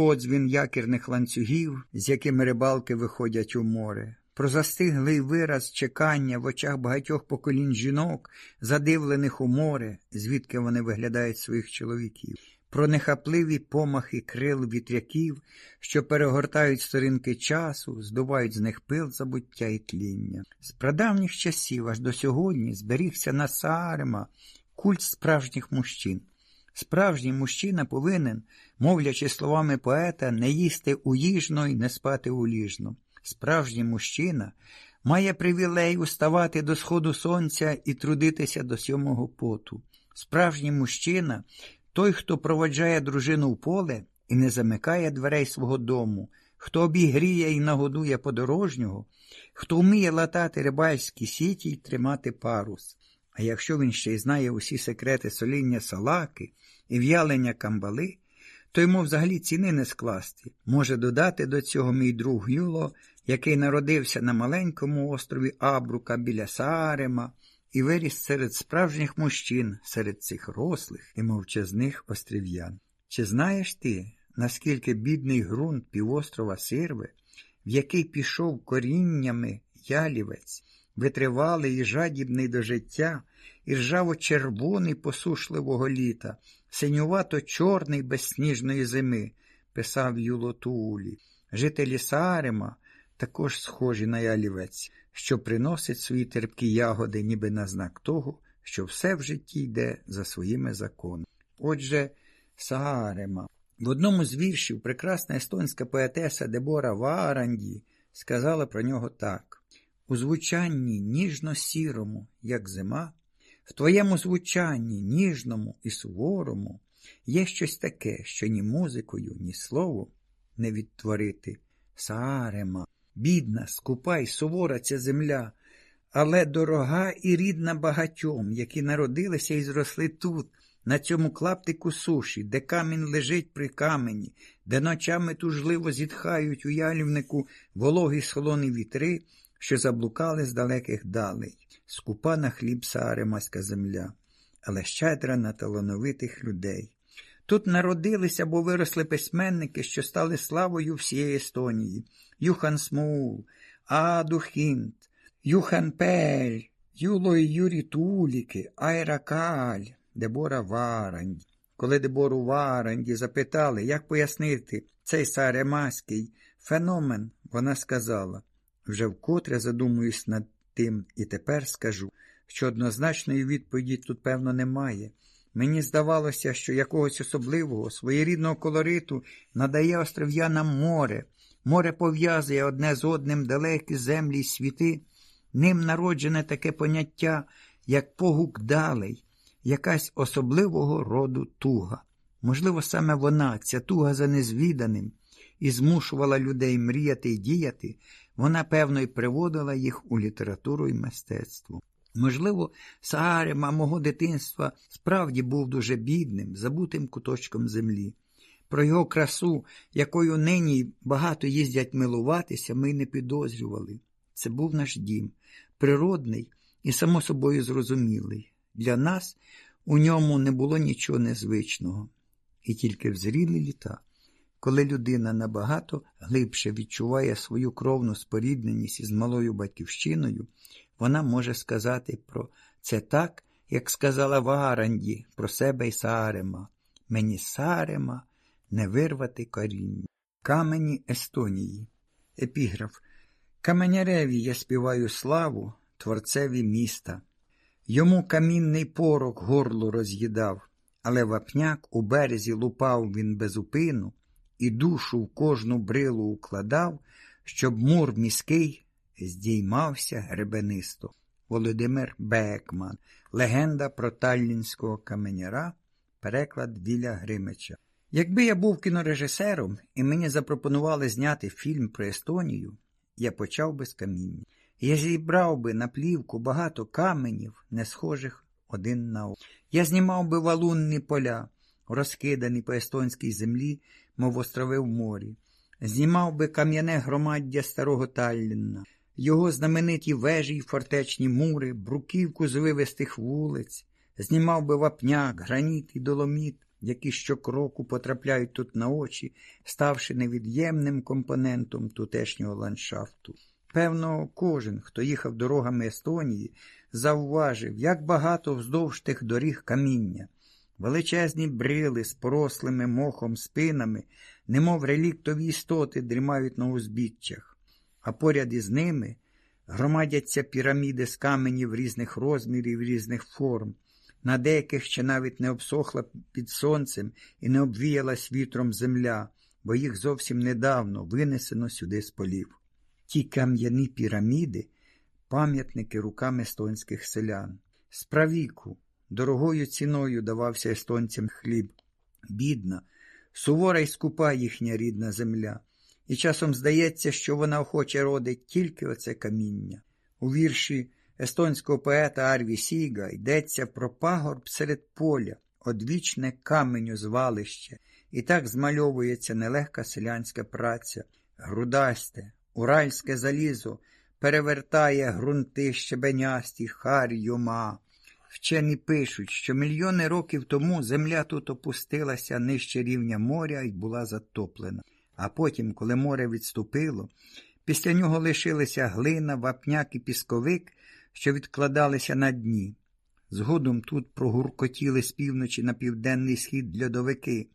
подзвін якірних ланцюгів, з якими рибалки виходять у море, про застиглий вираз чекання в очах багатьох поколінь жінок, задивлених у море, звідки вони виглядають своїх чоловіків, про нехапливі помахи крил вітряків, що перегортають сторінки часу, здувають з них пил забуття і тління. З прадавніх часів аж до сьогодні зберігся на Саарема культ справжніх мужчин. Справжній мужчина повинен, мовлячи словами поета, не їсти уїжно і не спати уліжно. Справжній мужчина має привілей уставати до сходу сонця і трудитися до сьомого поту. Справжній мужчина той, хто проводжає дружину в поле і не замикає дверей свого дому, хто обігріє і нагодує подорожнього, хто вміє латати рибальські сіті й тримати парус. А якщо він ще й знає усі секрети соління салаки і в'ялення камбали, то йому взагалі ціни не скласти. Може додати до цього мій друг Юло, який народився на маленькому острові Абрука біля Саарема і виріс серед справжніх мужчин, серед цих рослих і мовчазних острів'ян. Чи знаєш ти, наскільки бідний ґрунт півострова Сирви, в який пішов коріннями ялівець, витривалий і жадібний до життя, і ржаво-червоний посушливого літа, синювато чорний без сніжної зими, писав Юло Туулі. Жителі Саарема також схожі на ялівець, що приносить свої терпкі ягоди, ніби на знак того, що все в житті йде за своїми законами. Отже, Саарема. В одному з віршів прекрасна естонська поетеса Дебора Вааранді сказала про нього так: у звучанні ніжно-сірому, як зима, в твоєму звучанні ніжному і суворому є щось таке, що ні музикою, ні словом не відтворити. Саарема, бідна, скупа й сувора ця земля, але дорога і рідна багатьом, які народилися і зросли тут, на цьому клаптику суші, де камінь лежить при камені, де ночами тужливо зітхають у ялівнику вологі солоні вітри, що заблукали з далеких далей, скупа на хліб сааремаська земля, але щедра на талановитих людей. Тут народилися або виросли письменники, що стали славою всієї Естонії Юхан Смул, Аду Хінт, Юхан Пель, Юло і Юрі Туліки, Айра Каль, Дебора Варанді. Коли Дебору Варанді запитали, як пояснити цей саремаський феномен, вона сказала вже вкотре задумуюсь над тим і тепер скажу, що однозначної відповіді тут, певно, немає. Мені здавалося, що якогось особливого, своєрідного колориту надає остров'янам море, море пов'язує одне з одним далекі землі й світи, ним народжене таке поняття, як погук далей, якась особливого роду туга. Можливо, саме вона, ця туга за незвіданим, і змушувала людей мріяти й діяти, вона, певно, й приводила їх у літературу і мистецтво. Можливо, Саарема мого дитинства справді був дуже бідним, забутим куточком землі. Про його красу, якою нині багато їздять милуватися, ми не підозрювали. Це був наш дім, природний і, само собою, зрозумілий. Для нас у ньому не було нічого незвичного, і тільки в зрілі літа, коли людина набагато глибше відчуває свою кровну спорідненість із малою батьківщиною, вона може сказати про це так, як сказала Варанді про себе й Саарема. Мені Саарема не вирвати коріння. Камені Естонії. Епіграф. Каменяреві я співаю славу, творцеві міста. Йому камінний порок горло роз'їдав, але вапняк у березі лупав він безупину і душу в кожну брилу укладав, щоб мур міський здіймався гребенисто. Володимир Бекман, легенда про таллінського каменяра, переклад Віля Гримича. Якби я був кінорежисером і мені запропонували зняти фільм про Естонію, я почав би з каміння. Я зібрав би на плівку багато каменів, не схожих один на один. Я знімав би валунні поля, розкидані по естонській землі, мов острови в морі, знімав би кам'яне громаддя старого Таллінна, його знамениті вежі й фортечні мури, бруківку звивистих вулиць, знімав би вапняк, граніт і доломіт, які щокроку потрапляють тут на очі, ставши невід'ємним компонентом тутешнього ландшафту. Певно, кожен, хто їхав дорогами Естонії, завважив, як багато вздовж тих доріг каміння. Величезні брили з порослими мохом спинами, немов реліктові істоти дрімають на узбіччях, а поряд із ними громадяться піраміди з каменів різних розмірів, різних форм. На деяких ще навіть не обсохла під сонцем і не обвіялась вітром земля, бо їх зовсім недавно винесено сюди з полів. Ті кам'яні піраміди пам'ятники руками естонських селян. Справіку, дорогою ціною давався естонцям хліб. Бідна, сувора й скупа їхня рідна земля, і часом здається, що вона охоче родить тільки оце каміння. У вірші естонського поета Арві Сіга йдеться про пагорб серед поля, одвічне каменю звалище, і так змальовується нелегка селянська праця, грудасте, уральське залізо перевертає грунти щебенясті хар юма. Вчені пишуть, що мільйони років тому земля тут опустилася нижче рівня моря і була затоплена. А потім, коли море відступило, після нього лишилися глина, вапняк і пісковик, що відкладалися на дні. Згодом тут прогуркотіли з півночі на південний схід льодовики,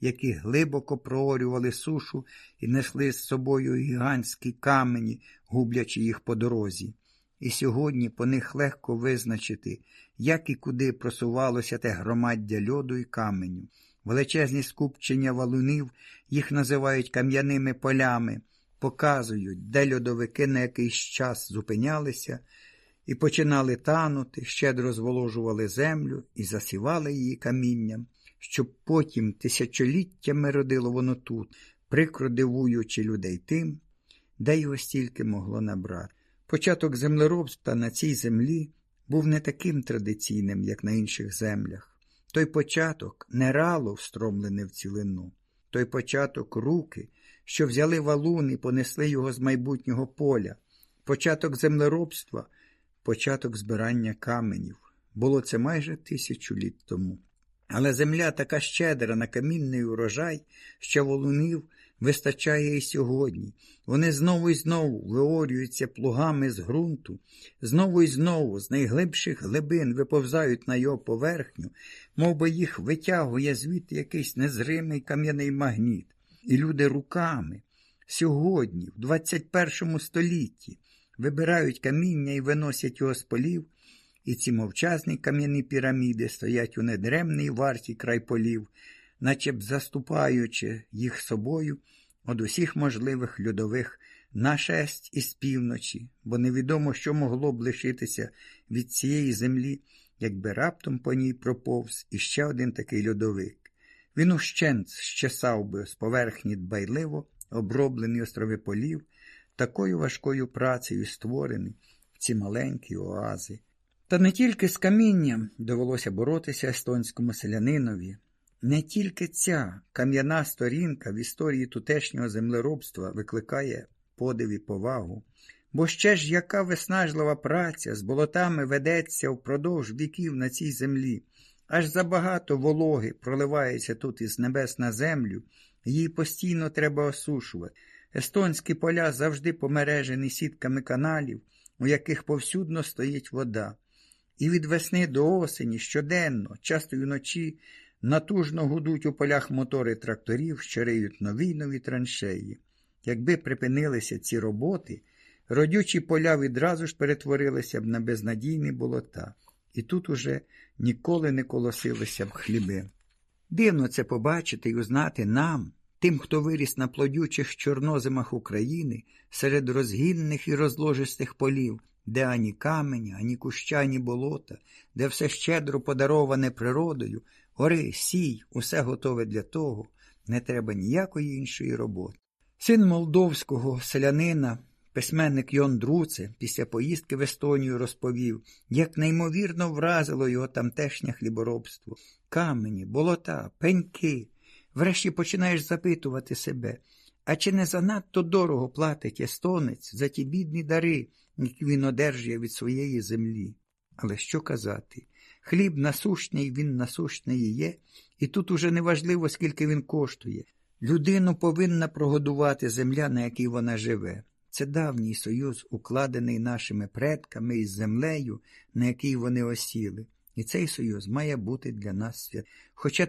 які глибоко проорювали сушу і несли з собою гігантські камені, гублячи їх по дорозі. І сьогодні по них легко визначити, як і куди просувалося те громаддя льоду і каменю. Величезні скупчення валунів, їх називають кам'яними полями, показують, де льодовики на якийсь час зупинялися і починали танути, щедро зволожували землю і засівали її камінням, щоб потім тисячоліттями родило воно тут, прикро дивуючи людей тим, де його стільки могло набрати. Початок землеробства на цій землі був не таким традиційним, як на інших землях. Той початок не рало встромлене в цілину, той початок руки, що взяли валун і понесли його з майбутнього поля, початок землеробства, початок збирання каменів. Було це майже тисячу літ тому. Але земля така щедра на камінний урожай, що волунів вистачає і сьогодні. Вони знову і знову виорюються плугами з ґрунту, знову і знову з найглибших глибин виповзають на його поверхню, мов би їх витягує звідти якийсь незримий кам'яний магніт. І люди руками сьогодні, в 21 столітті, вибирають каміння і виносять його з полів. І ці мовчазні кам'яні піраміди стоять у недремній варті край полів, наче б заступаючи їх собою від усіх можливих льодових нашесть із півночі, бо невідомо, що могло б лишитися від цієї землі, якби раптом по ній проповз іще один такий льодовик. Він ущент щесав би з поверхні дбайливо оброблені острови полів, такою важкою працею створені ці маленькі оази. Та не тільки з камінням довелося боротися естонському селянинові. Не тільки ця кам'яна сторінка в історії тутешнього землеробства викликає подив і повагу, бо ще ж яка виснажлива праця з болотами ведеться впродовж віків на цій землі, аж забагато вологи проливається тут із небес на землю, її постійно треба осушувати. Естонські поля завжди помережені сітками каналів, у яких повсюдно стоїть вода. І від весни до осені щоденно, часто й вночі, натужно гудуть у полях мотори тракторів, що риють нові нові траншеї. Якби припинилися ці роботи, родючі поля відразу ж перетворилися б на безнадійні болота, і тут уже ніколи не колосилися б хліби. Дивно це побачити і узнати нам, тим, хто виріс на плодючих чорнозимах України, серед розгінних і розложистих полів, де ані камені, ані куща, ані болота, де все щедро подароване природою, гори, сій, усе готове для того, не треба ніякої іншої роботи. Син молдовського селянина, письменник Йон Друце, після поїздки в Естонію розповів, як неймовірно вразило його тамтешнє хліборобство. Камені, болота, пеньки. Врешті починаєш запитувати себе, а чи не занадто дорого платить естонець за ті бідні дари, які він одержує від своєї землі? Але що казати? Хліб насущний, він насущний є, І тут уже не важливо, скільки він коштує. Людину повинна прогодувати земля, на якій вона живе. Це давній союз, укладений нашими предками із землею, на якій вони осіли. І цей союз має бути для нас свят. Хоча